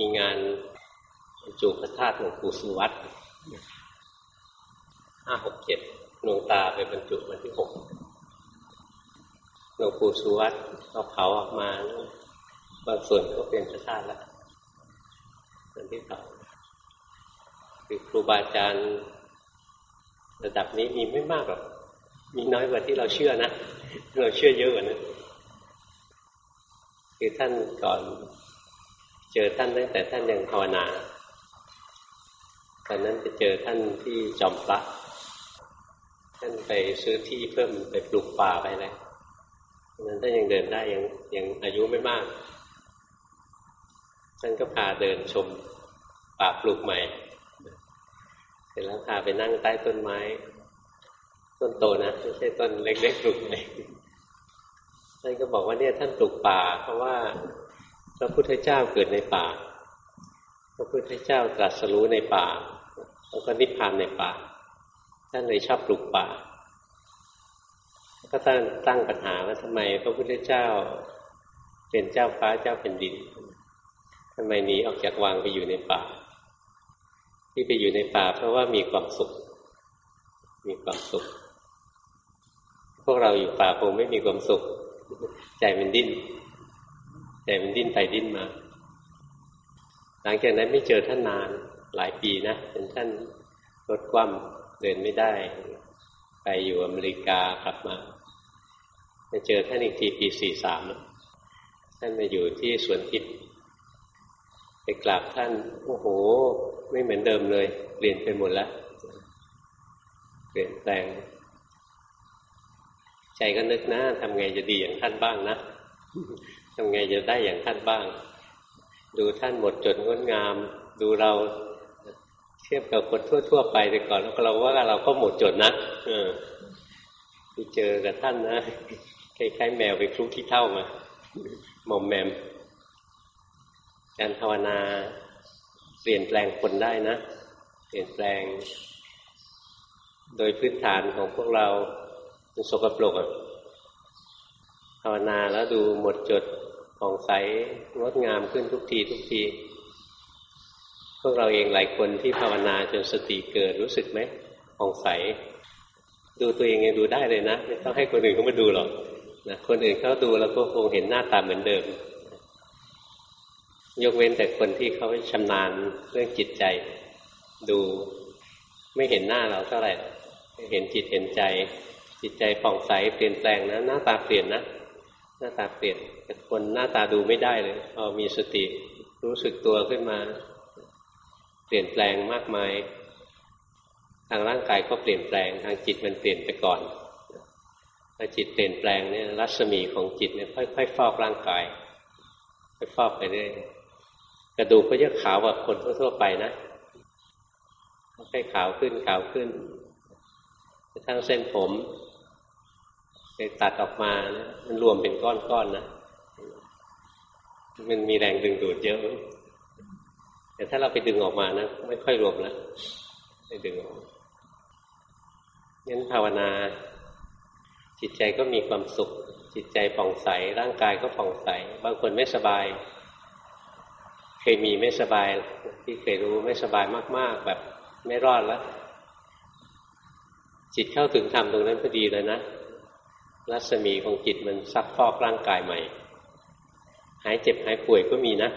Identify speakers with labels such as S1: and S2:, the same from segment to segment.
S1: มีงานจูพระธาตุหลวงปู่สุวัตห้าหกเจ็ดหลวงตาไปบรรจุวันที่หกหลวงปู่สุวัตเอาเผาออกมาบางส่วนก็เป็นพระธาตุแล้วส่วนที่เผาคือครูบาอาจารย์ระดับนี้มีไม่มากหรอกมีน้อยกว่าที่เราเชื่อนะ เราเชื่อเยอะกว่านั้นคือท่านก่อน เจอท่านตั้งแต่ท่านยังภาวนาตอนนั้นจะเจอท่านที่จอมพระท่านไปซื้อที่เพิ่มไปปลูกป่าไปอะไรตอนนั้นท่านยังเดินได้ยังยังอายุไม่มากท่านก็พาเดินชมป่าปลูกใหม่ เสร็จแล้วพาไปนั่งใต้ต้นไม้ ต้นโตนะไม่ใช่ต้นเล็กๆปลูกใหม่ท่านก็บอกว่าเนี่ยท่านปลูกป่า เพราะว่า พระพุทธเจ้าเกิดในป่า พระพุทธเจ้าตรัสรู้ในป่า แล้วก็นิพพานในป่า ท่านเลยชอบปลูกป่า ก็ตั้งตั้งปัญหาว่าทำไมพระพุทธเจ้าเป็นเจ้าฟ้าเจ้าเป็นดินทำไมหนีออกจากวังไปอยู่ในป่า ที่ไปอยู่ในป่า เพราะว่ามีความสุข มีความสุข พวกเราอยู่ป่าคงไม่มีความสุข ใจมันดิ้น ใจมันดิ้นไปดิ้นมา หลังจากนั้นไม่เจอท่านนานหลายปีนะเป็นท่านรถคว่ำเดินไม่ได้ ไปอยู่อเมริกากลับมาไปเจอท่านอีกทีปีสี่สามท่านมาอยู่ที่สวนทิพย์ไปกราบท่านโอ้โห ไม่เหมือนเดิมเลย เปลี่ยนไปหมดแล้วเปลี่ยนแปลง ใจก็นึกนะทำไงจะดีอย่างท่านบ้างนะ ทำไงจะได้อย่างท่านบ้าง ดูท่านหมดจดงดงาม ดูเราเทียบกับคนทั่ว ๆ ไปไปก่อนแล้วเราว่าเราก็หมดจดนะเออไปเจอกับท่านนะคล้ายๆแมวไปคลุกที่เท่ามามอมแมม การภาวนาเปลี่ยนแปลงคนได้นะ เปลี่ยนแปลง โดยพื้นฐานของพวกเราเป็นสกปรกอะ ภาวนาแล้วดูหมดจดผ่องใสงดงามขึ้นทุกทีทุกที พวกเราเองหลายคนที่ภาวนาจนสติเกิดรู้สึกไหมผ่องใส ดูตัวเองยังดูได้เลยนะไม่ต้องให้คนอื่นเขามาดูหรอกนะคนอื่นเขาดูแล้วก็คงเห็นหน้าตาเหมือนเดิม ยกเว้นแต่คนที่เขาชำนาญเรื่องจิตใจ ดูไม่เห็นหน้าเราเท่าไหร่ เห็นจิตเห็นใจ จิตใจผ่องใสเปลี่ยนแปลงนะหน้าตาเปลี่ยนนะ หน้าตาเปลี่ยนแต่คนหน้าตาดูไม่ได้เลยพอมีสติรู้สึกตัวขึ้นมา เปลี่ยนแปลงมากมาย ทางร่างกายก็เปลี่ยนแปลงทางจิตมันเปลี่ยนไปก่อนพอจิตเปลี่ยนแปลงเนี่ยรัศมีของจิตเนี่ยค่อยๆฟอกร่างกายค่อยฟอกไปเรื่อยกระดูกก็จะขาวกว่าคนทั่วๆไปนะค่อยขาวขึ้นขาวขึ้นกระทั่งเส้นผม ตัดออกมานะมันรวมเป็นก้อนๆนนะมันมีแรงดึงดูดเยอะ แต่ถ้าเราไปดึงออกมานะไม่ค่อยรวมแล้วไม่ดึงออกงั้นภาวนา จิตใจก็มีความสุข จิตใจผ่องใส ร่างกายก็ผ่องใส บางคนไม่สบาย เคยมีไม่สบาย ที่เคยรู้ไม่สบายมาก ๆ แบบไม่รอดแล้ว จิตเข้าถึงธรรมตรงนั้นพอดีเลยนะ รัศมีของจิตมันซักฟอกร่างกายใหม่ หายเจ็บหายป่วยก็มีนะ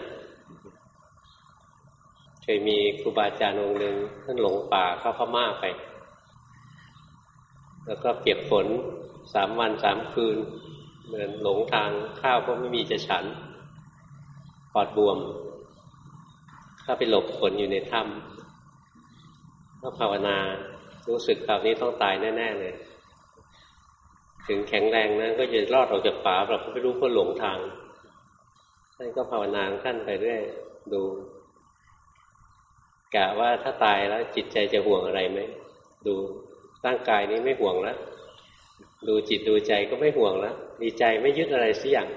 S1: เคยมีครูบาอาจารย์องค์หนึ่งท่านหลงป่าเข้าพม่าไป แล้วก็เปียกฝนสามวันสามคืนเดินหลงทางข้าวก็ไม่มีจะฉันปอดบวม เข้าไปหลบฝนอยู่ในถ้ำก็ภาวนารู้สึกคราวนี้ต้องตายแน่ ๆ เลย ถึงแข็งแรงนะก็จะรอดออกจากป่าเราไม่รู้เพราหลงทางท่านก็ภาวนาขั้นไปเรื่อยดูกะว่าถ้าตายแล้วจิตใจจะห่วงอะไรไหมดูร่างกายนี้ไม่ห่วงแล้วดูจิตดูใจก็ไม่ห่วงแล้วดีใจไม่ยึดอะไรสักอย่าง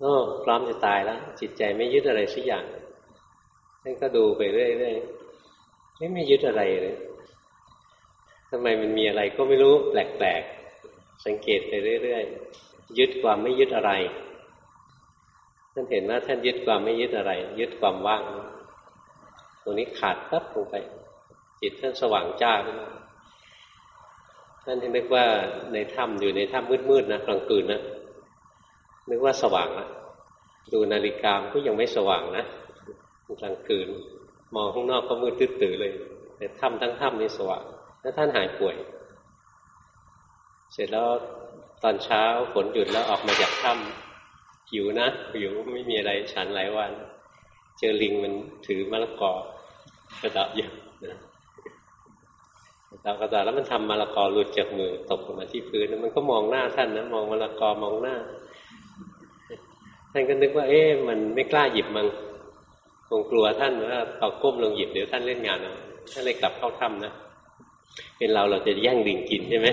S1: โอ้พร้อมจะตายแล้วจิตใจไม่ยึดอะไรสักอย่างท่านก็ดูไปเรื่อยๆไม่ไม่ยึดอะไรเลยทำไมมันมีอะไรก็ไม่รู้แปลกๆ สังเกตไปเรื่อยๆยึดความไม่ยึดอะไรท่านเห็นว่าท่านยึดความไม่ยึดอะไร ยึดความว่าง ตรงนี้ขาดปั๊บลงไป จิตท่านสว่างจ้าขึ้นมาท่านนึกว่าในถ้ำอยู่ในถ้ำมืดๆนะกลางคืนนะนึกว่าสว่างละดูนาฬิกาก็ยังไม่สว่างนะกลางคืน มองข้างนอกก็มืดตื้อเลย แต่ถ้ำทั้งถ้ำนี่สว่าง แล้วท่านหายป่วย เสร็จแล้วตอนเช้าฝนหยุดแล้วออกมาจากถ้ำหิวนะหิวไม่มีอะไรฉันหลายวัน เจอลิงมันถือมะละกอกระดับอยู่นะกระดับกระดับแล้วมันทำมะละกอหลุดจากมือตกลงมาที่พื้นแล้วมันก็มองหน้าท่านนะมองมะละกอมองหน้า ท่านก็นึกว่า เอ๊ะมันไม่กล้าหยิบมังคงกลัวท่านว่าเอาก้มลงหยิบเดี๋ยวท่านเล่นงานเอาท่านเลยกลับเข้าถ้ำนะ เป็นเราเราจะแย่งลิงกินใช่ไหม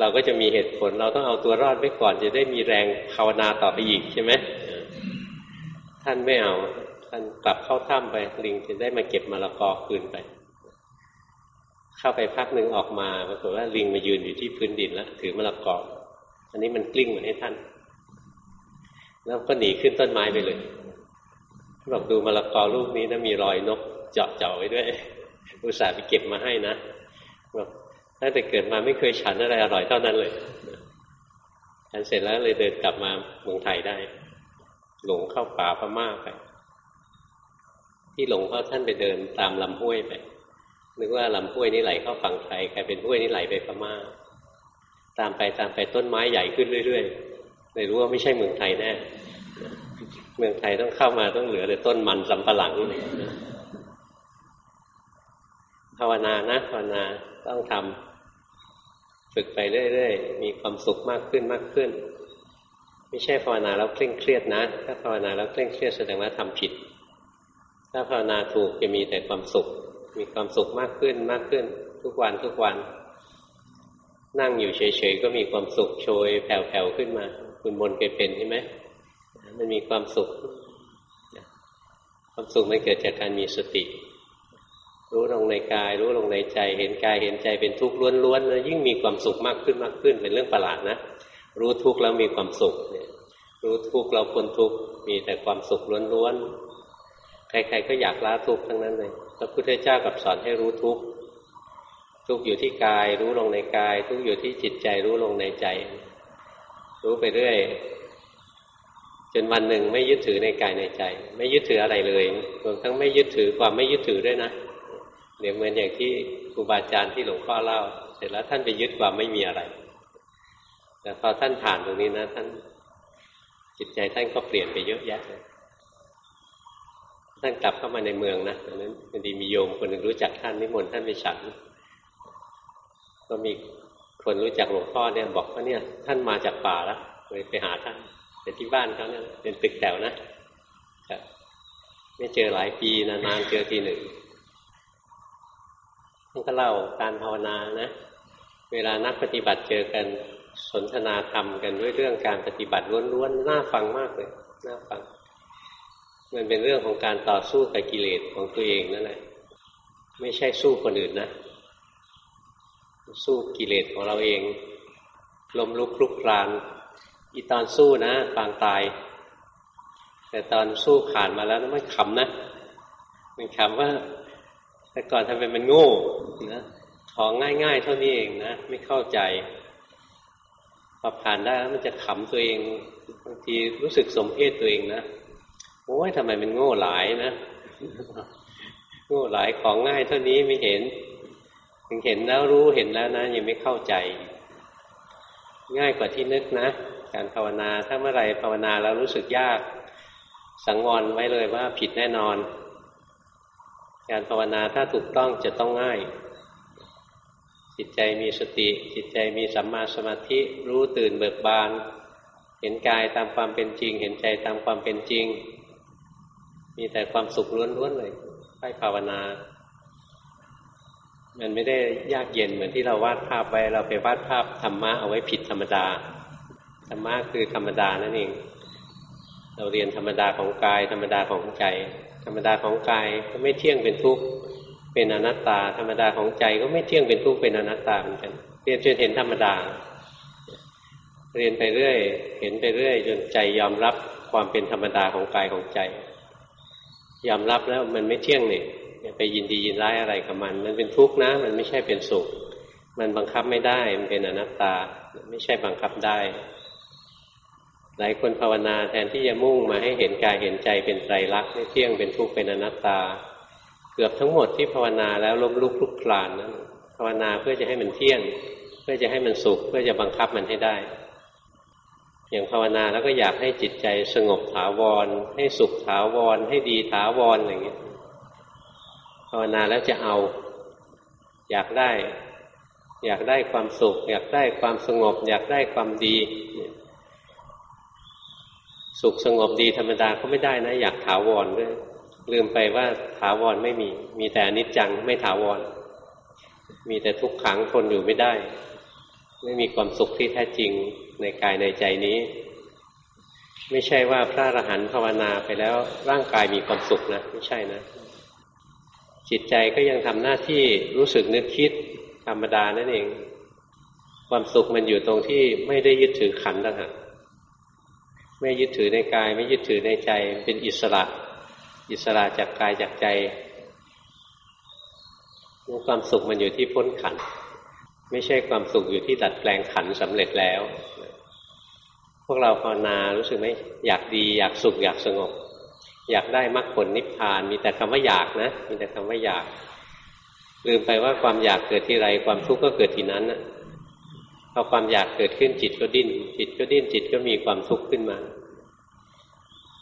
S1: เราก็จะมีเหตุผล เราต้องเอาตัวรอดไว้ก่อน จะได้มีแรงภาวนาต่อไปอีกใช่ไหมท่านไม่เอาท่านกลับเข้าถ้ำไปลิงจะได้มาเก็บมะละกอคืนไป เข้าไปพักหนึ่งออกมาปรากฏว่าลิงมายืนอยู่ที่พื้นดินแล้วถือมะละกออันนี้มันกลิ้งมาให้ท่าน แล้วก็หนีขึ้นต้นไม้ไปเลยบอกดูมะละกอลูกนี้นะมีรอยนกเจาะเจาะไว้ด้วย อุตส่าห์ไปเก็บมาให้นะ บอกตั้งแต่เกิดมาไม่เคยฉันอะไรอร่อยเท่านั้นเลยฉันเสร็จแล้วเลยเดินกลับมาเมืองไทยได้ หลงเข้าป่าพม่าไป ที่หลงเพราะท่านไปเดินตามลำห้วยไปนึกว่าลำห้วยนี้ไหลเข้าฝั่งไทยกลายเป็นห้วยนี้ไหลไปพม่า ตามไปตามไปต้นไม้ใหญ่ขึ้นเรื่อยๆเลยรู้ว่าไม่ใช่เมืองไทยแน่เมืองไทยต้องเข้ามาต้องเหลือแต่ต้นมันสำปะหลังาวนานะภาวนาต้องทำฝึกไปเรื่อยๆ มีความสุขมากขึ้นมากขึ้น ไม่ใช่ภาวนาแล้วเคร่งเครียดนะ ถ้าภาวนาแล้วเคร่งเครียดแสดงว่าทำผิด ถ้าภาวนาถูกจะมีแต่ความสุข มีความสุขมากขึ้นมากขึ้น ทุกวันทุกวัน นั่งอยู่เฉยๆก็มีความสุขโชยแผ่วๆขึ้นมา คุณมนเคยเป็นใช่ไหมมันมีความสุข ความสุขมันเกิดจากการมีสติ รู้ลงในกาย รู้ลงในใจ เห็นกายเห็นใจเป็นทุกข์ล้วนๆนะยิ่งมีความสุขมากขึ้นมากขึ้นเป็นเรื่องประหลาดนะรู้ทุกข์แล้วมีความสุขเนี่ยรู้ทุกข์เราพ้นทุกข์มีแต่ความสุขล้วนๆใครๆก็อยากละทุกข์ทั้งนั้นเลยพระพุทธเจ้ากับสอนให้รู้ทุกข์ทุกข์อยู่ที่กาย รู้ลงในกาย ทุกข์อยู่ที่จิตใจรู้ลงในใจ รู้ไปเรื่อยจนวันหนึ่งไม่ยึดถือในกายในใจ ไม่ยึดถืออะไรเลยรวมทั้งไม่ยึดถือความไม่ยึดถือด้วยนะ เดี๋ยวเหมือนอย่างที่ครูบาอาจารย์ที่หลวงพ่อเล่า เสร็จแล้วท่านไปยึดความไม่มีอะไร แต่พอท่านผ่านตรงนี้นะ ท่านจิตใจท่านก็เปลี่ยนไปเยอะแยะเลยท่านกลับเข้ามาในเมืองนะตอนนั้นพอดีมีโยมคนหนึ่งรู้จักท่านนิมนต์ท่านไปฉันก็มีคนรู้จักหลวงพ่อเนี่ย บอกว่าเนี่ย ท่านมาจากป่าแล้วเลยไปหาท่านแต่ที่บ้านเขาเนี่ยเป็นตึกแถวนะไม่เจอหลายปีนานๆเจอทีหนึ่ง ท่านก็เล่าการภาวนานะ เวลานักปฏิบัติเจอกันสนทนาธรรมกันด้วยเรื่องการปฏิบัติล้วนๆน่าฟังมากเลยน่าฟัง มันเป็นเรื่องของการต่อสู้กับกิเลสของตัวเองนั่นแหละไม่ใช่สู้คนอื่นนะ สู้กิเลสของเราเองลมลุกคลุกคลานอีตอนสู้นะปางตาย แต่ตอนสู้ผ่านมาแล้วมันขำนะมันขำว่า แต่ก่อนทำไมมันโง่นะของง่าย ๆ เท่านี้เองนะไม่เข้าใจพอผ่านได้แล้วมันจะขำตัวเองบางทีรู้สึกสมเพศตัวเองนะโอ้ยทำไมมันโง่หลายนะโง่หลายของง่ายเท่านี้ไม่เห็นถึงเห็นแล้วรู้เห็นแล้วนะยังไม่เข้าใจ ง่ายกว่าที่นึกนะการภาวนาถ้าเมื่อไรภาวนาแล้วรู้สึกยาก สังวรไว้เลยว่าผิดแน่นอน การภาวนาถ้าถูกต้องจะต้องง่าย จิตใจมีสติ จิตใจมีสัมมาสมาธิรู้ตื่นเบิกบาน เห็นกายตามความเป็นจริง เห็นใจตามความเป็นจริง มีแต่ความสุขล้วนๆเลยให้ภาวนา มันไม่ได้ยากเย็นเหมือนที่เราวาดภาพไว้เราไปวาดภาพธรรมะเอาไว้ผิดธรรมดาธรรมะคือธรรมดานั่นเองเราเรียนธรรมดาของกายธรรมดาของใจ ธรรมดาของกายก็ไม่เที่ยงเป็นทุกข์เป็นอนัตตา ธรรมดาของใจก็ไม่เที่ยงเป็นทุกข์เป็นอนัตตาเหมือนกันเรียนจนเห็นธรรมดา เรียนไปเรื่อย เห็นไปเรื่อย จนใจยอมรับความเป็นธรรมดาของกายของใจ ยอมรับแล้วมันไม่เที่ยงเนี่ยไปยินดียินร้ายอะไรกับมัน มันเป็นทุกข์นะ มันไม่ใช่เป็นสุข มันบังคับไม่ได้ มันเป็นอนัตตา ไม่ใช่บังคับได้ หลายคนภาวนาแทนที่จะมุ่งมาให้เห็นกายเห็นใจเป็นไตรลักษณ์ไม่เที่ยงเป็นทุกข์เป็นอนัตตา เกือบทั้งหมดที่ภาวนาแล้วล้มลุกลุกคลานนั้นภาวนาเพื่อจะให้มันเที่ยง เพื่อจะให้มันสุข เพื่อจะบังคับมันให้ได้ อย่างภาวนาแล้วก็อยากให้จิตใจสงบถาวร ให้สุขถาวร ให้ดีถาวรอะไรอย่างเงี้ยภาวนาแล้วจะเอา อยากได้ อยากได้ความสุข อยากได้ความสงบ อยากได้ความดี สุขสงบดีธรรมดาก็ไม่ได้นะ อยากถาวรด้วย ลืมไปว่าถาวรไม่มี มีแต่อนิจจังไม่ถาวร มีแต่ทุกขังทนอยู่ไม่ได้ ไม่มีความสุขที่แท้จริงในกายในใจนี้ ไม่ใช่ว่าพระอรหันต์ภาวนาไปแล้วร่างกายมีความสุขนะไม่ใช่นะ จิตใจก็ยังทำหน้าที่รู้สึกนึกคิดธรรมดานั่นเอง ความสุขมันอยู่ตรงที่ไม่ได้ยึดถือขันต่างหาก ไม่ยึดถือในกาย ไม่ยึดถือในใจ เป็นอิสระ อิสระจากกายจากใจความสุขมันอยู่ที่พ้นขัน ไม่ใช่ความสุขอยู่ที่ดัดแปลงขันสำเร็จแล้ว พวกเราภาวนารู้สึกไหมอยากดีอยากสุขอยากสงบ อยากได้มรรคผลนิพพาน มีแต่คำว่าอยากนะ มีแต่คำว่าอยาก ลืมไปว่าความอยากเกิดที่ไรความทุกข์ก็เกิดที่นั้นนะ พอความอยากเกิดขึ้นจิตก็ดิ้น จิตก็ดิ้นจิตก็มีความทุกข์ขึ้นมา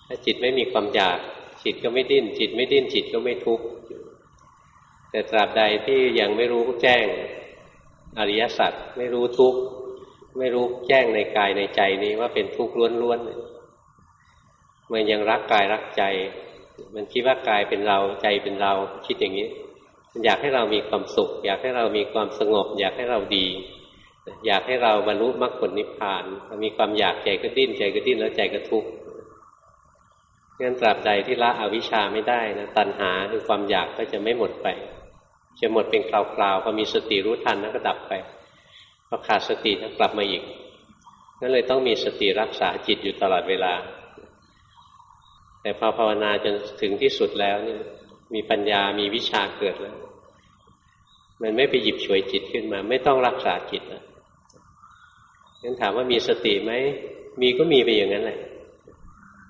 S1: ถ้าจิตไม่มีความอยาก จิตก็ไม่ดิ้น จิตไม่ดิ้นจิตก็ไม่ทุกข์แต่ตราบใดที่ยังไม่รู้แจ้งอริยสัจไม่รู้ทุกข์ไม่รู้แจ้งในกายในใจนี้ว่าเป็นทุกข์ล้วนๆมันยังรักกายรักใจ มันคิดว่ากายเป็นเราใจเป็นเราคิดอย่างนี้ มันอยากให้เรามีความสุข อยากให้เรามีความสงบ อยากให้เราดี อยากให้เราบรรลุมรรคผลนิพพานมีความอยากใจก็ดิ้นใจก็ดิ้นแล้วใจก็ทุกข์งั้นตราบใดที่ละอวิชชาไม่ได้นะตัณหาคือความอยากก็จะไม่หมดไป จะหมดเป็นคราวๆพอมีสติรู้ทันแล้วก็ดับไปพอขาดสติแล้วกลับมาอีกนั่นเลยต้องมีสติรักษาจิตอยู่ตลอดเวลา แต่พอภาวนาจนถึงที่สุดแล้วเนี่ยมีปัญญามีวิชาเกิดแล้ว มันไม่ไปหยิบฉวยจิตขึ้นมา ไม่ต้องรักษาจิตนะ งั้นถามว่ามีสติไหม มีก็มีไปอย่างนั้นแหละ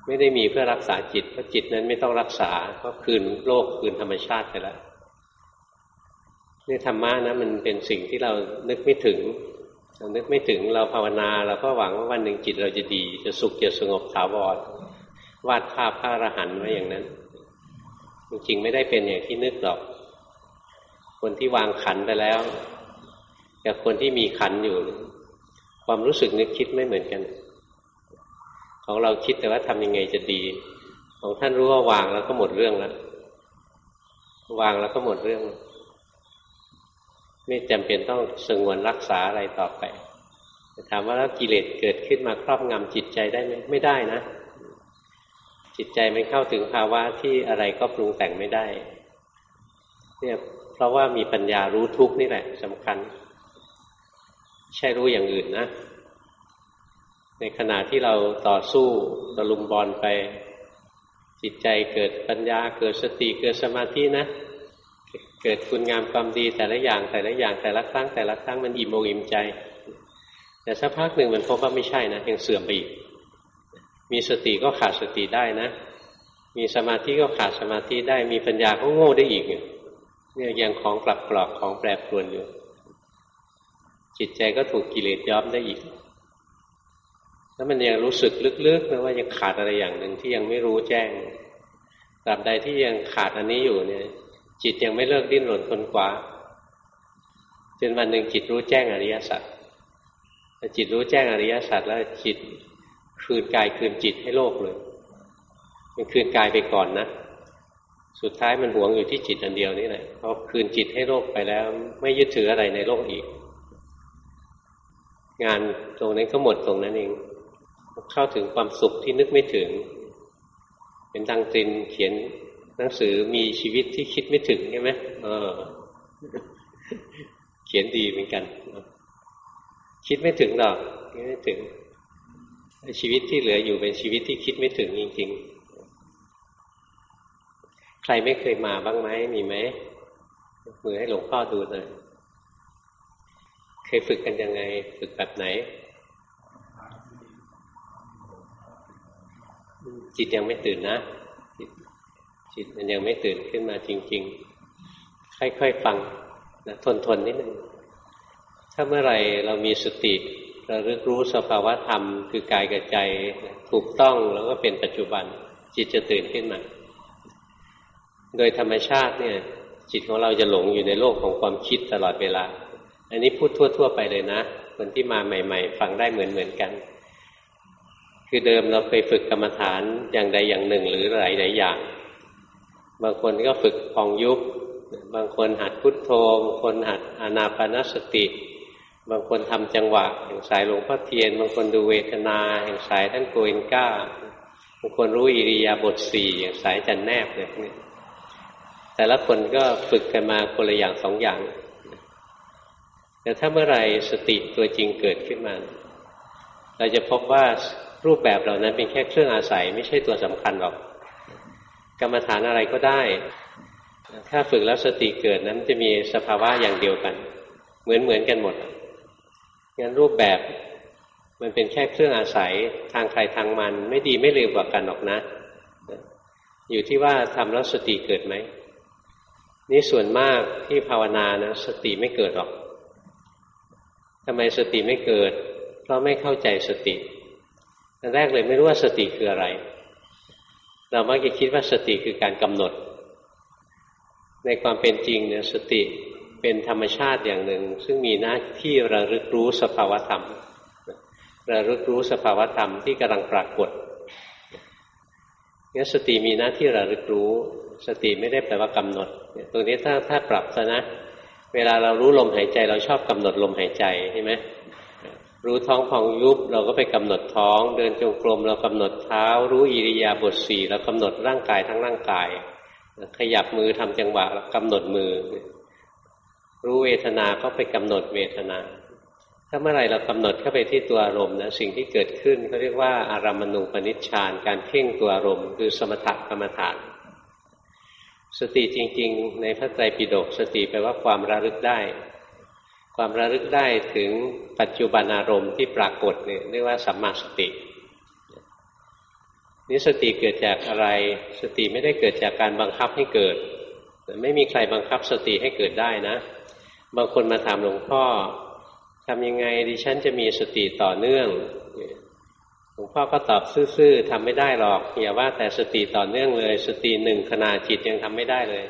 S1: ไม่ได้มีเพื่อรักษาจิต เพราะจิตนั้นไม่ต้องรักษา ก็คืนโลกคืนธรรมชาติไปแล้วนี่ธรรมะนะมันเป็นสิ่งที่เรานึกไม่ถึงเรานึกไม่ถึงเราภาวนาเราก็หวังว่าวันหนึ่งจิตเราจะดี จะสุขจะสงบถาวรวาดภาพพระอรหันต์ไว้อย่างนั้น จริงๆไม่ได้เป็นอย่างที่นึกหรอก คนที่วางขันไปแล้วกับคนที่มีขันอยู่ ความรู้สึกนึกคิดไม่เหมือนกัน ของเราคิดแต่ว่าทำยังไงจะดี ของท่านรู้ว่าวางแล้วก็หมดเรื่องแล้ววางแล้วก็หมดเรื่อง ไม่จำเป็นต้องสงวนรักษาอะไรต่อไปถามว่าแล้วกิเลสเกิดขึ้นมาครอบงำจิตใจได้ไหมไม่ได้นะ จิตใจมันเข้าถึงภาวะที่อะไรก็ปรุงแต่งไม่ได้ เนี่ยเพราะว่ามีปัญญารู้ทุกนี่แหละสำคัญ ใช่รู้อย่างอื่นนะ ในขณะที่เราต่อสู้ตะลุมบอลไป จิตใจเกิดปัญญาเกิดสติเกิดสมาธินะ เกิดคุณงามความดีแต่ละอย่างแต่ละอย่างแต่ละครั้งแต่ละครั้งมันอิ่มอกอิ่มใจ แต่สักพักหนึ่งมันพบว่าไม่ใช่นะยังเสื่อมไปอีก มีสติก็ขาดสติได้นะ มีสมาธิก็ขาดสมาธิได้ มีปัญญาก็โง่ได้อีกเนี่ยยังของกลับกรอกของแปรปรวนอยู่ จิตใจก็ถูกกิเลสย้อมได้อีก แล้วมันยังรู้สึกลึกๆนะว่ายังขาดอะไรอย่างหนึ่งที่ยังไม่รู้แจ้งตราบใดที่ยังขาดอันนี้อยู่เนี่ย จิตยังไม่เลิกดิ้นรนทนกว่าจนวันหนึ่งจิตรู้แจ้งอริยสัจจิตรู้แจ้งอริยสัจแล้วจิตคืนกายคืนจิตให้โลกเลย มันคืนกายไปก่อนนะ สุดท้ายมันหวงอยู่ที่จิตอันเดียวนี่แหละพอคืนจิตให้โลกไปแล้ว ไม่ยึดถืออะไรในโลกอีก งานตรงนั้นก็หมดตรงนั้นเอง เข้าถึงความสุขที่นึกไม่ถึง เป็นดังตรินเขียนหนังสือมีชีวิตที่คิดไม่ถึงใช่ไหมเออ เขียนดีเหมือนกัน คิดไม่ถึงหรอกคิดไม่ถึง ชีวิตที่เหลืออยู่เป็นชีวิตที่คิดไม่ถึงจริง ๆ ใครไม่เคยมาบ้างไหมมีไหมมือให้หลวงพ่อดูหน่อย เคยฝึกกันยังไง ฝึกแบบไหน จิตยังไม่ตื่นนะ จิตมันยังไม่ตื่นขึ้นมาจริง ๆ ค่อยๆฟังนะทนทนนิดนึงถ้าเมื่อไหร่เรามีสติระลึกรู้สภาวะธรรมคือกายกับใจถูกต้องแล้วก็เป็นปัจจุบัน จิตจะตื่นขึ้นมา โดยธรรมชาติเนี่ย จิตของเราจะหลงอยู่ในโลกของความคิดตลอดเวลา อันนี้พูดทั่ว ๆ ไปเลยนะ คนที่มาใหม่ ๆ ฟังได้เหมือนๆกัน คือเดิมเราไปฝึกกรรมฐานอย่างใดอย่างหนึ่งหรือหลายๆอย่าง บางคนก็ฝึกพองยุบบางคนหัดพุทโธบางคนหัดอานาปานสติ บางคนทำจังหวะอย่างสายหลวงพ่อเทียน บางคนดูเวทนาอย่างสายท่านโกเอนก้า บางคนรู้อิริยาบถสี่อย่างสายจันแนบเนี่ยแต่ละคนก็ฝึกกันมาคนละอย่างสองอย่าง แต่ถ้าเมื่อไรสติตัวจริงเกิดขึ้นมา เราจะพบว่ารูปแบบเหล่านั้นเป็นแค่เครื่องอาศัยไม่ใช่ตัวสำคัญหรอก กรรมฐานอะไรก็ได้ ถ้าฝึกแล้วสติเกิดนั้นจะมีสภาวะอย่างเดียวกัน เหมือนเหมือนกันหมดงั้นรูปแบบมันเป็นแค่เครื่องอาศัยทางใครทางมัน ไม่ดีไม่เลวกว่ากันหรอกนะ อยู่ที่ว่าทำแล้วสติเกิดไหมนี่ส่วนมากที่ภาวนานะสติไม่เกิดหรอก ทำไมสติไม่เกิด เพราะไม่เข้าใจสติตอนแรกเลยไม่รู้ว่าสติคืออะไร เรามักจะคิดว่าสติคือการกำหนด ในความเป็นจริงเนี่ยสติเป็นธรรมชาติอย่างหนึ่ง ซึ่งมีหน้าที่ระลึกรู้สภาวธรรม ระลึกรู้สภาวธรรมที่กำลังปรากฏงั้นสติมีหน้าที่ระลึกรู้ สติไม่ได้แปลว่ากำหนดตรงนี้ถ้าถ้าปรับซะนะ เวลาเรารู้ลมหายใจเราชอบกำหนดลมหายใจใช่ไหมรู้ท้องพองยุบเราก็ไปกำหนดท้อง เดินจงกรมเรากำหนดเท้า รู้อิริยาบถสี่เรากำหนดร่างกายทั้งร่างกาย ขยับมือทำจังหวะกำหนดมือ รู้เวทนาก็ไปกำหนดเวทนา ถ้าเมื่อไรเรากำหนดเข้าไปที่ตัวอารมณ์นะสิ่งที่เกิดขึ้นเขาเรียกว่าอารามณูปนิชฌานการเพ่งตัวอารมณ์ คือสมถกรรมฐาน สติจริง ๆ ในพระไตรปิฎกสติแปลว่าความระลึกได้ ความระลึกได้ถึงปัจจุบันอารมณ์ที่ปรากฏเนี่ยเรียกว่าสัมมาสตินี่สติเกิดจากอะไร สติไม่ได้เกิดจากการบังคับให้เกิด ไม่มีใครบังคับสติให้เกิดได้นะ บางคนมาถามหลวงพ่อทำยังไงดิฉันจะมีสติต่อเนื่อง ลวงพ่อก็ตอบซื่อๆทำไม่ได้หรอกอย่าว่าแต่สติต่อเนื่องเลย สติหนึ่งขณะจิตยังทำไม่ได้เลย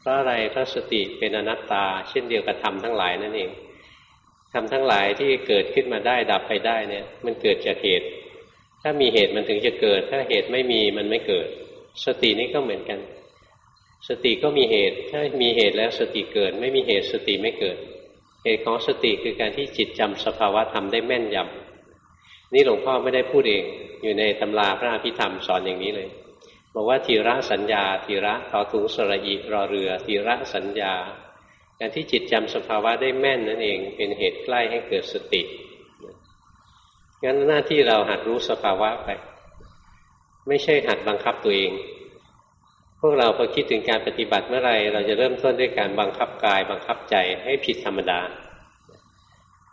S1: เพราะอะไรเพราะสติเป็นอนัตตา เช่นเดียวกับธรรมทั้งหลายนั่นเองธรรมทั้งหลายที่เกิดขึ้นมาได้ดับไปได้เนี่ย มันเกิดจากเหตุ ถ้ามีเหตุมันถึงจะเกิด ถ้าเหตุไม่มีมันไม่เกิด สตินี้ก็เหมือนกัน สติก็มีเหตุ ถ้ามีเหตุแล้วสติเกิด ไม่มีเหตุสติไม่เกิด เหตุของสติคือการที่จิตจำสภาวะธรรมได้แม่นยำ นี่หลวงพ่อไม่ได้พูดเอง อยู่ในตำราพระอภิธรรมสอนอย่างนี้เลย บอกว่าทีระสัญญาทีระต่อถุงสระอิรอเรือทีระสัญญา การที่จิตจำสภาวะได้แม่นนั่นเองเป็นเหตุใกล้ให้เกิดสติงั้นหน้าที่เราหัดรู้สภาวะไป ไม่ใช่หัดบังคับตัวเอง พวกเราพอคิดถึงการปฏิบัติเมื่อไรเราจะเริ่มต้นด้วยการบังคับกาย บังคับใจให้ผิดธรรมดา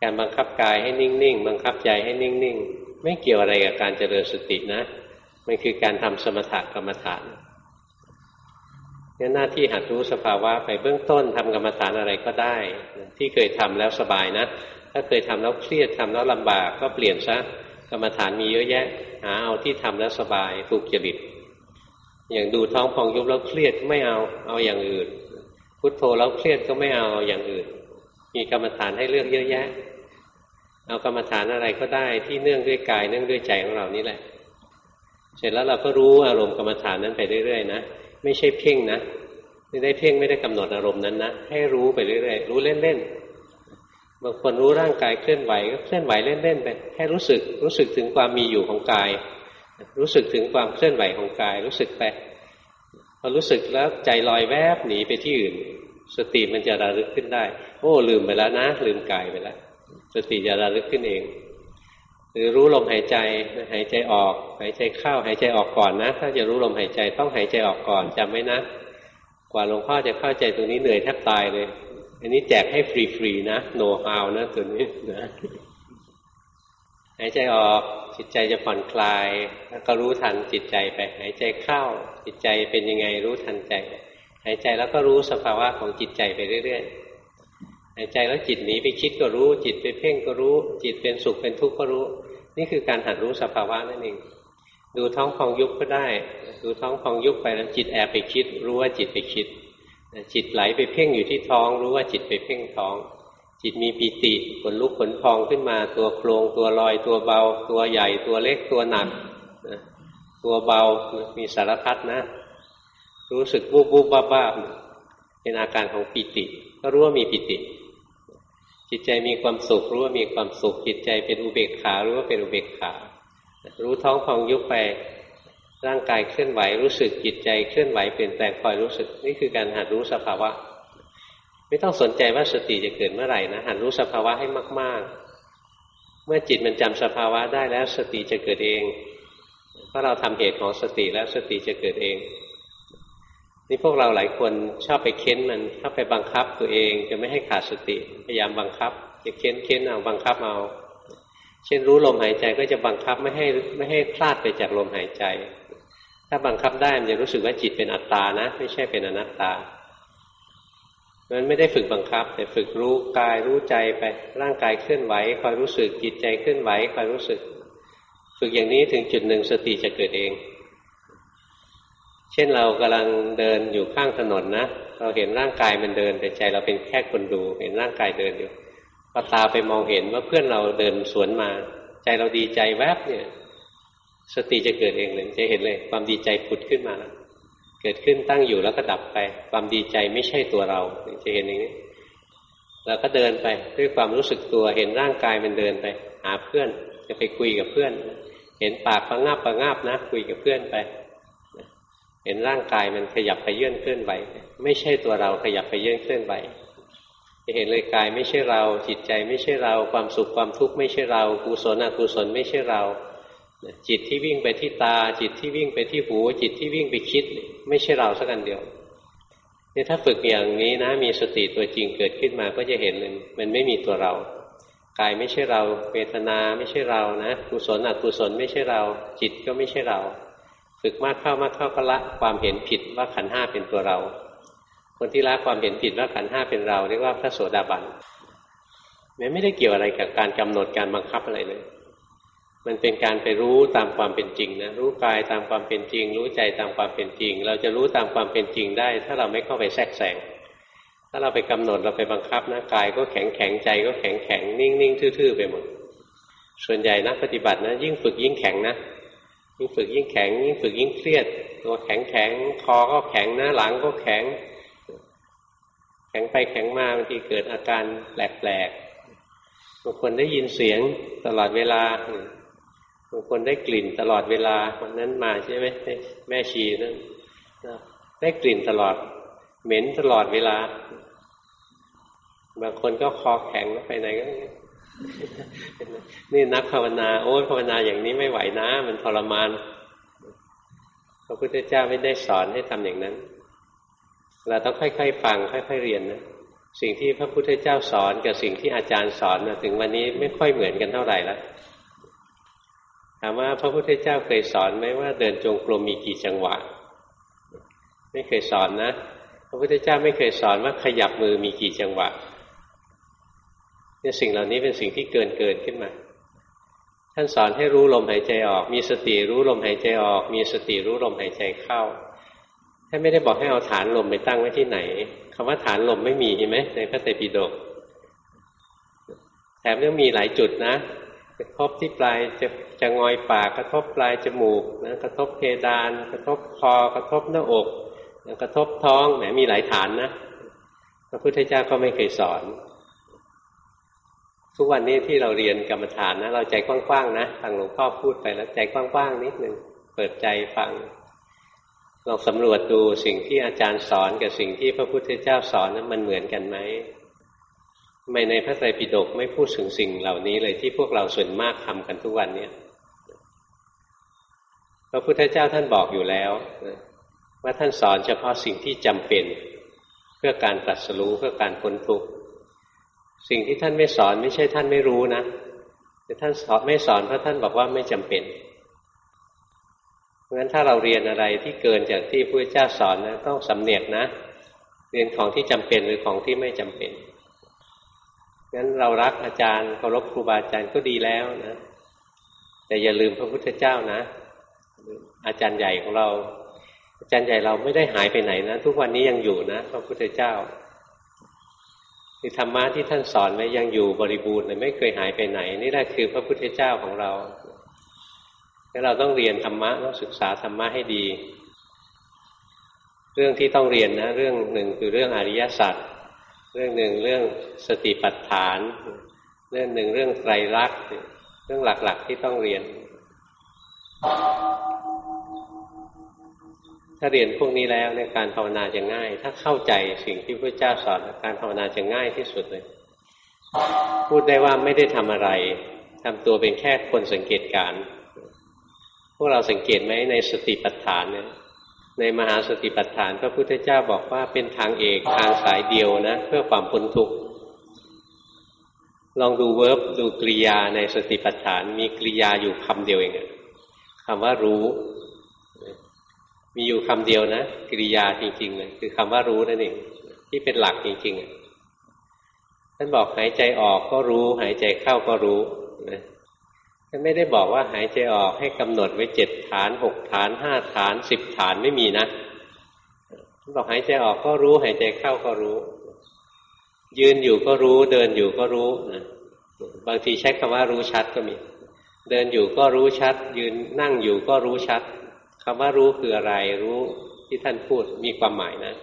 S1: การบังคับกายให้นิ่งๆ บังคับใจให้นิ่งๆ ไม่เกี่ยวอะไรกับการเจริญสตินะ มันคือการทำสมถกรรมฐานนี่หน้าที่หัดรู้สภาวะไปเบื้องต้นทำกรรมฐานอะไรก็ได้ ที่เคยทำแล้วสบายนะ ถ้าเคยทำแล้วเครียดทำแล้วลำบากก็เปลี่ยนซะกรรมฐานมีเยอะแยะ หาเอาที่ทำแล้วสบายถูกจริตอย่างดูท้องพองยุบแล้วเครียดไม่เอาเอาอย่างอื่น พุทโธแล้วเครียดก็ไม่เอาเอาอย่างอื่น มีกรรมฐานให้เลือกเยอะแยะ เอากรรมฐานอะไรก็ได้ที่เนื่องด้วยกายเนื่องด้วยใจของเรานี่แหละ เสร็จแล้วเราก็รู้อารมณ์กรรมฐานนั้นไปเรื่อยๆนะไม่ใช่เพ่งนะไม่ได้เพ่งไม่ได้กำหนดอารมณ์นั้นนะให้รู้ไปเรื่อยๆรู้เล่นๆบางคนรู้ร่างกายเคลื่อนไหวก็เคลื่อนไหวเล่นๆไปแค่รู้สึกรู้สึกถึงความมีอยู่ของกาย รู้สึกถึงความเคลื่อนไหวของกายรู้สึกไปพอรู้สึกแล้วใจลอยแวบหนีไปที่อื่น สติมันจะระลึกขึ้นได้ โอ้ลืมไปแล้วนะ ลืมกายไปแล้ว สติจะระลึกขึ้นเอง หรือรู้ลมหายใจหายใจออก หายใจเข้าหายใจออกก่อนนะ ถ้าจะรู้ลมหายใจต้องหายใจออกก่อนจำไว้นะ กว่าหลวงพ่อจะเข้าใจตรงนี้เหนื่อยแทบตายเลย อันนี้แจกให้ฟรีๆนะโน้ตฮาวนะตัวนี้นะหายใจออกจิตใจจะผ่อนคลาย แล้วก็รู้ทันจิตใจไปหายใจเข้าจิตใจเป็นยังไงรู้ทันใจ หายใจแล้วก็รู้สภาวะของจิตใจไปเรื่อยๆ หายใจแล้วจิตหนีไปคิดก็รู้ จิตไปเพ่งก็รู้ จิตเป็นสุขเป็นทุกข์ก็รู้ นี่คือการหัดรู้สภาวะนั่นเองดูท้องพองยุบก็ได้ ดูท้องพองยุบไปแล้วจิตแอบไปคิด รู้ว่าจิตไปคิด จิตไหลไปเพ่งอยู่ที่ท้อง รู้ว่าจิตไปเพ่งท้อง จิตมีปีติขนลุกขนพองขึ้นมา ตัวโครงตัวลอยตัวเบา ตัวใหญ่ตัวเล็กตัวหนักตัวเบามีสารพัดนะ รู้สึกวูบวูบบ้าบ้าเป็นอาการของปิติ ก็รู้ว่ามีปิติ จิตใจมีความสุขรู้ว่ามีความสุข จิตใจเป็นอุเบกขารู้ว่าเป็นอุเบกขา รู้ท้องพองยุบไปร่างกายเคลื่อนไหวรู้สึกจิตใจเคลื่อนไหวเปลี่ยนแปลงคอยรู้สึกนี่คือการหัดรู้สภาวะ ไม่ต้องสนใจว่าสติจะเกิดเมื่อไหร่นะหันรู้สภาวะให้มาก ๆ เมื่อจิตมันจำสภาวะได้แล้วสติจะเกิดเองเพราะเราทำเหตุของสติแล้วสติจะเกิดเอง นี่พวกเราหลายคนชอบไปเค้นมันเข้าไปบังคับตัวเองจะไม่ให้ขาดสติ พยายามบังคับจะเค้นเค้นเอาบังคับเอาเช่นรู้ลมหายใจก็จะบังคับไม่ให้ไม่ให้พลาดไปจากลมหายใจ ถ้าบังคับได้มันจะรู้สึกว่าจิตเป็นอัตตานะ ไม่ใช่เป็นอนัตตามันไม่ได้ฝึกบังคับ แต่ฝึกรู้กายรู้ใจไปร่างกายเคลื่อนไหวคอยรู้สึกจิตใจเคลื่อนไหวคอยรู้สึก ฝึกอย่างนี้ถึงจุดหนึ่งสติจะเกิดเอง เช่นเรากำลังเดินอยู่ข้างถนนนะ เราเห็นร่างกายมันเดินแต่ใจเราเป็นแค่คนดู เห็นร่างกายเดินอยู่พอตาไปมองเห็นว่าเพื่อนเราเดินสวนมา ใจเราดีใจแวบเนี่ย สติจะเกิดเองเลยจะเห็นเลย ความดีใจผุดขึ้นมาแล้วเกิดขึ้นตั้งอยู่แล้วก็ดับไป ความดีใจไม่ใช่ตัวเราจะเห็นอย่างนี้เราก็เดินไปด้วยความรู้สึกตัวเห็นร่างกายมันเดินไป หาเพื่อนจะไปคุยกับเพื่อน เห็นปากประงาบประงาบนะ คุยกับเพื่อนไป เห็นร่างกายมันขยับไปเยื่นเคลื่อนไหวไม่ใช่ตัวเราขยับไปเยื่นเคลื่อนไหวจะเห็นเลยกายไม่ใช่เรา จิตใจไม่ใช่เรา ความสุขความทุกข์ไม่ใช่เรากุศลอกุศลไม่ใช่เรา จิตที่วิ่งไปที่ตา จิตที่วิ่งไปที่หู จิตที่วิ่งไปคิด ไม่ใช่เราสักอันเดียวนี่ถ้าฝึกอย่างนี้นะ มีสติตัวจริงเกิดขึ้นมาก็จะเห็นเลยมันไม่มีตัวเรากายไม่ใช่เราเวทนาไม่ใช่เรานะกุศลอกุศลไม่ใช่เรา จิตก็ไม่ใช่เรา ฝึกมากเข้ามากเข้าก็ละความเห็นผิดว่าขันห้าเป็นตัวเรา คนที่ละความเห็นผิดว่าขันห้าเป็นเรา เรียกว่าพระโสดาบันมันไม่ได้เกี่ยวอะไรกับการกำหนดการบังคับอะไรเลย มันเป็นการไปรู้ตามความเป็นจริงนะรู้กายตามความเป็นจริง รู้ใจตามความเป็นจริง เราจะรู้ตามความเป็นจริงได้ ถ้าเราไม่เข้าไปแทรกแซงถ้าเราไปกำหนดเราไปบังคับนะกายก็แข็งแข็งใจก็แข็งแข็งนิ่งนิ่งทื่อๆไปหมดส่วนใหญ่นักปฏิบัตินะยิ่งฝึกยิ่งแข็งนะ ยิ่งฝึกยิ่งแข็ง ยิ่งฝึกยิ่งเครียด ตัวแข็งแข็งคอก็แข็งหน้าหลังก็แข็ง แข็งไปแข็งมาบางทีเกิดอาการแปลกๆบางคนได้ยินเสียงตลอดเวลาบางคนได้กลิ่นตลอดเวลาวันนั้นมาใช่ไหมแม่ชีนั่นได้กลิ่นตลอด เหม็นตลอดเวลา บางคนก็คอแข็งไปไหนก็ นี่นักภาวนาโอ้ยภาวนาอย่างนี้ไม่ไหวนะ มันทรมานพระพุทธเจ้าไม่ได้สอนให้ทำอย่างนั้น เราต้องค่อยๆฟังค่อย ๆเรียนนะสิ่งที่พระพุทธเจ้าสอนกับสิ่งที่อาจารย์สอนนะถึงวันนี้ไม่ค่อยเหมือนกันเท่าไหร่แล้วถามว่าพระพุทธเจ้าเคยสอนไหมว่าเดินจงกรมมีกี่จังหวะ ไม่เคยสอนนะ พระพุทธเจ้าไม่เคยสอนว่าขยับมือมีกี่จังหวะ เนี่ยสิ่งเหล่านี้เป็นสิ่งที่เกินเกินขึ้นมา ท่านสอนให้รู้ลมหายใจออก มีสติรู้ลมหายใจออก มีสติรู้ลมหายใจเข้าท่านไม่ได้บอกให้เอาฐานลมไปตั้งไว้ที่ไหนคำว่าฐานลมไม่มีเห็นไหมในพระไตรปิฎกแถมยังมีหลายจุดนะกระทบที่ปลายจะจะงอยปากกระทบปลายจมูกนะกระทบเพดาน กระทบคอกระทบหน้าอกกระทบท้องแหมมีหลายฐานนะ พระพุทธเจ้าก็ไม่เคยสอน ทุกวันนี้ที่เราเรียนกรรมฐานนะเราใจกว้างๆนะฟังหลวงพ่อพูดไปแล้วใจกว้างๆนิดหนึ่งเปิดใจฟังลองสำรวจดูสิ่งที่อาจารย์สอนกับสิ่งที่พระพุทธเจ้าสอนนั้นมันเหมือนกันไหมไม่ในพระไตรปิฎกไม่พูดถึงสิ่งเหล่านี้เลยที่พวกเราส่วนมากทำกันทุกวันเนี่ยพระพุทธเจ้าท่านบอกอยู่แล้วว่าท่านสอนเฉพาะสิ่งที่จำเป็น เพื่อการตรัสรู้เพื่อการพ้นทุกข์ สิ่งที่ท่านไม่สอนไม่ใช่ท่านไม่รู้นะแต่ท่านสอนไม่สอนเพราะท่านบอกว่าไม่จำเป็นเพราะฉะนั้นถ้าเราเรียนอะไรที่เกินจากที่พระเจ้าสอนนะต้องสำเนียกนะ เรียนของที่จำเป็นหรือของที่ไม่จำเป็นงั้นเรารักอาจารย์เคารพครูบาอาจารย์ก็ดีแล้วนะแต่อย่าลืมพระพุทธเจ้านะ อาจารย์ใหญ่ของเรา อาจารย์ใหญ่เราไม่ได้หายไปไหนนะ ทุกวันนี้ยังอยู่นะ พระพุทธเจ้า คือธรรมะที่ท่านสอนไว้ยังอยู่บริบูรณ์เลยไม่เคยหายไปไหน นี่แหละคือพระพุทธเจ้าของเราแล้วเราต้องเรียนธรรมะต้องศึกษาธรรมะให้ดี เรื่องที่ต้องเรียนนะ เรื่องหนึ่งคือเรื่องอริยสัจเรื่องหนึ่งเรื่องสติปัฏฐาน เรื่องหนึ่งเรื่องไตรลักษณ์เรื่องหลักๆที่ต้องเรียน ถ้าเรียนพวกนี้แล้วในการภาวนาจะง่าย ถ้าเข้าใจสิ่งที่พระเจ้าสอนการภาวนาจะง่ายที่สุดเลย พูดได้ว่าไม่ได้ทำอะไรทำตัวเป็นแค่คนสังเกตการ พวกเราสังเกตไหมในสติปัฏฐานเนี่ยในมหาสติปัฏฐานพระพุทธเจ้าบอกว่าเป็นทางเอกทางสายเดียวนะ เพื่อความพ้นทุกข์ลองดูเวิร์บดูกริยาในสติปัฏฐาน มีกริยาอยู่คำเดียวเองคำว่ารู้ มีอยู่คำเดียวนะกิริยาจริงๆเลยคือคำว่ารู้นั่นเองที่เป็นหลักจริงๆท่านบอกหายใจออกก็รู้ หายใจเข้าก็รู้นะท่านไม่ได้บอกว่าหายใจออกให้กำหนดไว้เจ็ดฐานหกฐานห้าฐานสิบฐานไม่มีนะท่านบอกหายใจออกก็รู้ หายใจเข้าก็รู้ ยืนอยู่ก็รู้เดินอยู่ก็รู้นะบางทีใช้คำว่ารู้ชัดก็มี เดินอยู่ก็รู้ชัด ยืนนั่งอยู่ก็รู้ชัด คำว่ารู้คืออะไรรู้ที่ท่านพูดมีความหมายนะ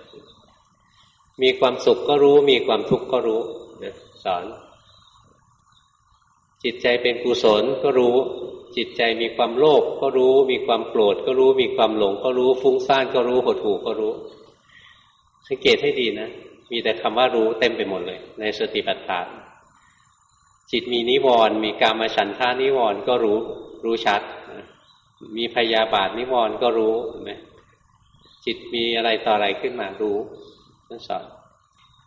S1: มีความสุขก็รู้ มีความทุกข์ก็รู้นะสอน จิตใจเป็นกุศลก็รู้ จิตใจมีความโลภก็รู้ มีความโกรธก็รู้ มีความหลงก็รู้ ฟุ้งซ่านก็รู้หดหู่ก็รู้ สังเกตให้ดีนะ มีแต่คำว่ารู้เต็มไปหมดเลย ในสติปัฏฐาน จิตมีนิวรณ์มีการมาฉันทานิวรณ์ก็รู้ รู้ชัด มีพยาบาทนิวรณ์ก็รู้เห็นไหมจิตมีอะไรต่ออะไรขึ้นมารู้ท่านสอน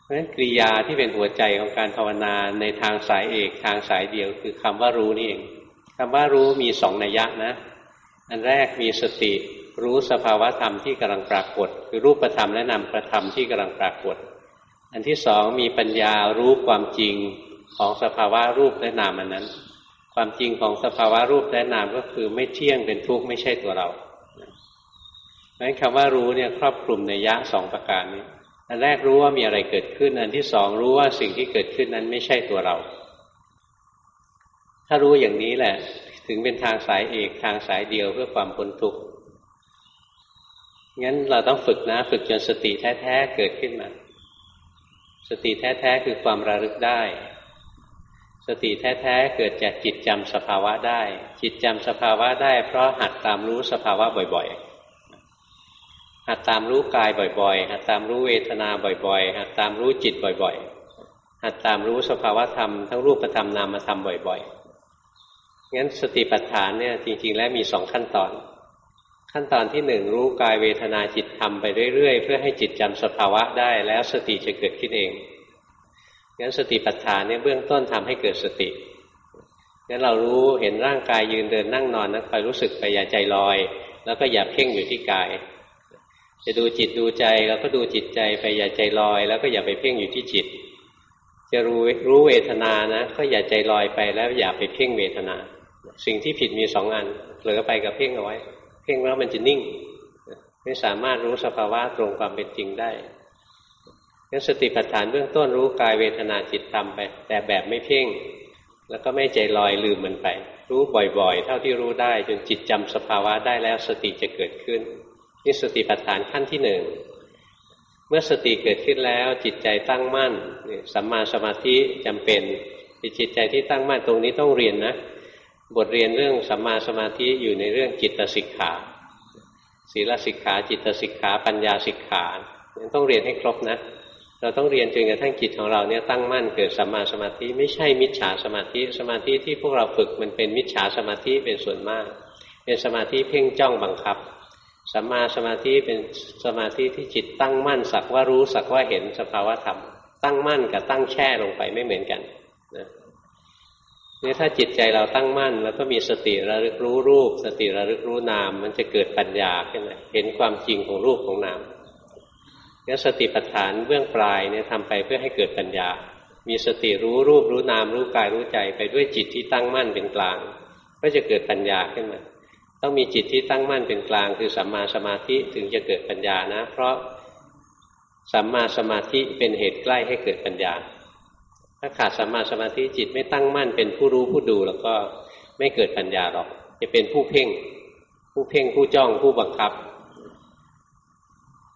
S1: เพราะฉะนั้นกริยาที่เป็นหัวใจของการภาวนาในทางสายเอกทางสายเดียวคือคำว่ารู้นี่เองคำว่ารู้มีสองนัยยะนะ อันแรกมีสติรู้สภาวะธรรมที่กำลังปรากฏ คือรูปธรรมและนามประธรรมที่กำลังปรากฏ อันที่สองมีปัญญารู้ความจริงของสภาวะรูปและนามอันนั้น ความจริงของสภาวะรูปและนามก็คือไม่เที่ยงเป็นทุกข์ไม่ใช่ตัวเราเพราะฉะนั้นคำว่ารู้เนี่ยครอบคลุมในยะสองประการนี้อันแรกรู้ว่ามีอะไรเกิดขึ้น อันที่สองรู้ว่าสิ่งที่เกิดขึ้นนั้นไม่ใช่ตัวเรา ถ้ารู้อย่างนี้แหละ ถึงเป็นทางสายเอกทางสายเดียวเพื่อความพ้นทุกข์งั้นเราต้องฝึกนะ ฝึกจนสติแท้ ๆ เกิดขึ้นมา สติแท้ ๆ คือความระลึกได้ สติแท้ๆเกิดจากจิตจำสภาวะได้ จิตจำสภาวะได้ เพราะหัดตามรู้สภาวะบ่อยๆ หัดตามรู้กายบ่อยๆ หัดตามรู้เวทนาบ่อยๆ หัดตามรู้จิตบ่อยๆ หัดตามรู้สภาวธรรมทั้งรูปธรรมนามธรรมบ่อยๆ งั้นสติปัฏฐานเนี่ยจริงๆ แล้วมีสองขั้นตอน ขั้นตอนที่หนึ่งรู้กายเวทนาจิตธรรมไปเรื่อยๆ เพื่อให้จิตจำสภาวะได้แล้วสติจะเกิดขึ้นเอง งั้นสติปัฏฐานเนี่ยเบื้องต้นทำให้เกิดสติงั้นเรารู้เห็นร่างกายยืนเดินนั่งนอนนะคอยรู้สึกไปอย่าใจลอย แล้วก็อย่าเพ่งอยู่ที่กาย จะดูจิตดูใจเราก็ดูจิตใจไปอย่าใจลอย แล้วก็อย่าไปเพ่งอยู่ที่จิต จะรู้รู้เวทนานะ ก็อย่าใจลอยไปแล้วอย่าไปเพ่งเวทนา สิ่งที่ผิดมีสองอันเผลอไปกับเพ่งเอาไว้ เพ่งแล้วมันจะนิ่ง ไม่สามารถรู้สภาวะตรงความเป็นจริงได้ งั้นสติปัฏฐานเบื้องต้นรู้กายเวทนาจิตทำไป แต่แบบไม่เพ่ง แล้วก็ไม่ใจลอยลืมมันไป รู้บ่อยๆ เท่าที่รู้ได้จนจิตจำสภาวะได้แล้วสติจะเกิดขึ้นนี่สติปัฏฐานขั้นที่หนึ่งเมื่อสติเกิดขึ้นแล้วจิตใจตั้งมั่นสัมมาสมาธิจำเป็นจิตใจที่ตั้งมั่นตรงนี้ต้องเรียนนะบทเรียนเรื่องสัมมาสมาธิอยู่ในเรื่องจิตสิกขาศีลสิกขาจิตสิกขาปัญญาสิกขาต้องเรียนให้ครบนะ เราต้องเรียนจนกระทั่งจิตของเราเนี่ยตั้งมั่นเกิดสัมมาสมาธิไม่ใช่มิจฉาสมาธิ สมาธิที่พวกเราฝึกมันเป็นมิจฉาสมาธิเป็นส่วนมาก เป็นสมาธิเพ่งจ้องบังคับสัมมาสมาธิเป็นสมาธิที่จิตตั้งมั่นสักว่ารู้สักว่าเห็นสภาวะธรรม ตั้งมั่นกับตั้งแช่ลงไปไม่เหมือนกันนะนี่ถ้าจิตใจเราตั้งมั่น แล้วก็มีสติระลึกรู้รูป สติระลึกรู้นาม มันจะเกิดปัญญาขึ้นมาเห็นความจริงของรูปของนาม งั้นสติปัฏฐานเบื้องปลายเนี่ยทำไปเพื่อให้เกิดปัญญา มีสติรู้รูปรู้นามรู้กายรู้ใจไปด้วยจิตที่ตั้งมั่นเป็นกลาง ก็จะเกิดปัญญาขึ้นมาต้องมีจิตที่ตั้งมั่นเป็นกลาง คือสัมมาสมาธิถึงจะเกิดปัญญานะ เพราะสัมมาสมาธิเป็นเหตุใกล้ให้เกิดปัญญา ถ้าขาดสัมมาสมาธิจิตไม่ตั้งมั่นเป็นผู้รู้ผู้ดูแล้วก็ไม่เกิดปัญญาหรอก จะเป็นผู้เพ่ง ผู้เพ่งผู้จ้องผู้บังคับ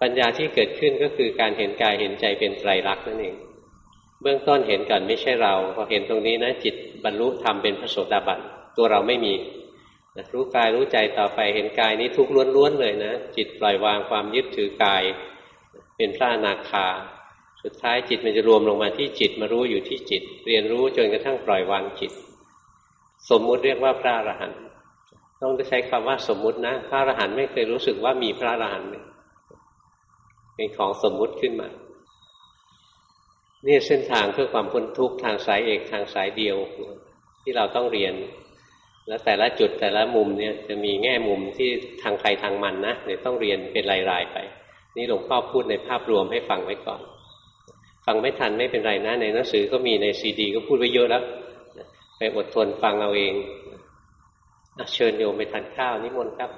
S1: ปัญญาที่เกิดขึ้นก็คือการเห็นกายเห็นใจเป็นไตรลักษณ์นั่นเอง เบื้องต้นเห็นก่อนไม่ใช่เราพอเห็นตรงนี้นะจิตบรรลุธรรมเป็นพระโสดาบันตัวเราไม่มีรู้กายรู้ใจต่อไปเห็นกายนี้ทุกข์ล้วนๆเลยนะจิตปล่อยวางความยึดถือกาย เป็นพระอนาคา สุดท้ายจิตมันจะรวมลงมาที่จิตมารู้อยู่ที่จิต เรียนรู้จนกระทั่งปล่อยวางจิต สมมุติเรียกว่าพระอรหันต์ต้องใช้คำว่าสมมุตินะ พระอรหันต์ไม่เคยรู้สึกว่ามีพระอรหันต์เเป็นของสมมุติขึ้นมานี่เส้นทางเพื่อความพ้นทุกข์ทางสายเอกทางสายเดียว ที่เราต้องเรียน แล้วแต่ละจุดแต่ละมุมเนี่ยจะมีแง่มุมที่ทางใครทางมันนะเดี๋ยวต้องเรียนเป็นรายๆไป นี่หลวงพ่อพูดในภาพรวมให้ฟังไว้ก่อน ฟังไม่ทันไม่เป็นไรนะในหนังสือก็มีในซีดี ก็พูดไว้เยอะแล้วไปอดทนฟังเอาเองเชิญโยมไปทานข้าวนิมนต์ครับ